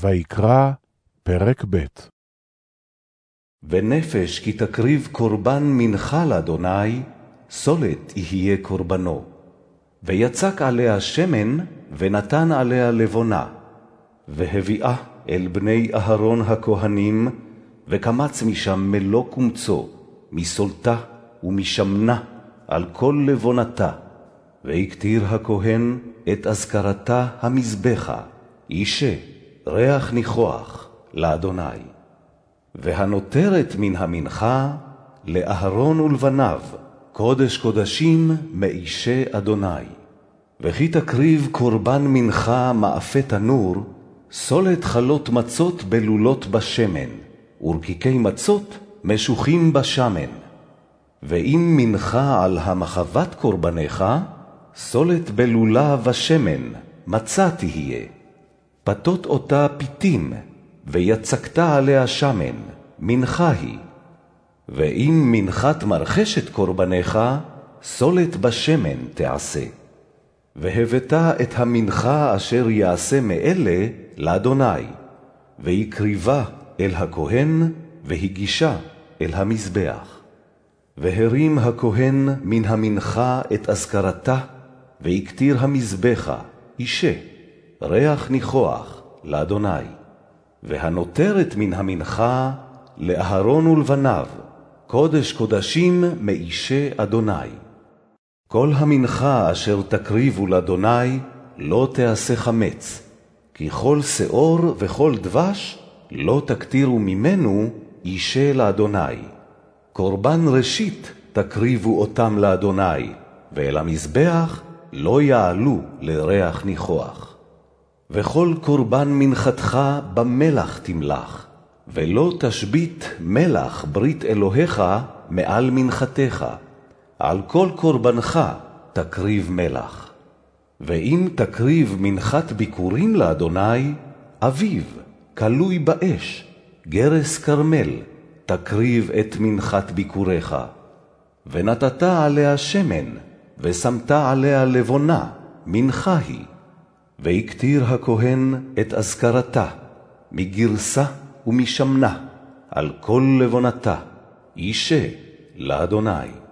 ויקרא, פרק ב' ונפש כי תקריב קורבן מנחה לאדוני, סולת יהיה קורבנו. ויצק עליה שמן, ונתן עליה לבונה. והביאה אל בני אהרון הכהנים, וקמץ משם מלוא קומצו, מסולתה ומשמנה, על כל לבונתה. והקטיר הכהן את אזכרתה המזבחה, אישה, ריח ניחוח, לאדוני. והנותרת מן המנחה, לאהרון ולבניו, קודש קודשים מאישי אדוני. וכי תקריב קורבן מנחה מאפה תנור, סולת חלות מצות בלולות בשמן, ורקיקי מצות משוחים בשמן. ואם מנחה על המחבת קורבניך, סולת בלולה ושמן, מצה תהיה. פתות אותה פיתים, ויצקת עליה שמן, מנחה היא. ואם מנחת מרחשת קורבניך, סולת בשמן תעשה. והבאת את המנחה אשר יעשה מאלה לאדוני, והקריבה אל הכהן, והגישה אל המזבח. והרים הכהן מן המנחה את אזכרתה, והקטיר המזבחה, אישה, ריח ניחוח לאדוני. והנותרת מן המנחה לאהרון ולבניו, קודש קודשים מאישי אדוני. כל המנחה אשר תקריבו לאדוני לא תעשה חמץ, כי כל שאור וכל דבש לא תקטירו ממנו אישה לאדוני. קורבן ראשית תקריבו אותם לאדוני, ואל המזבח לא יעלו לריח ניחוח. וכל קורבן מנחתך במלח תמלח, ולא תשבית מלח ברית אלוהיך מעל מנחתך. על כל קורבנך תקריב מלח. ואם תקריב מנחת ביכורים לאדוני, אביב, כלוי באש, גרס כרמל, תקריב את מנחת ביכוריך. ונתת עליה שמן, ושמת עליה לבונה, מנחה היא. והקטיר הכהן את אזכרתה, מגרסה ומשמנה, על כל לבונתה, אישה לאדוני.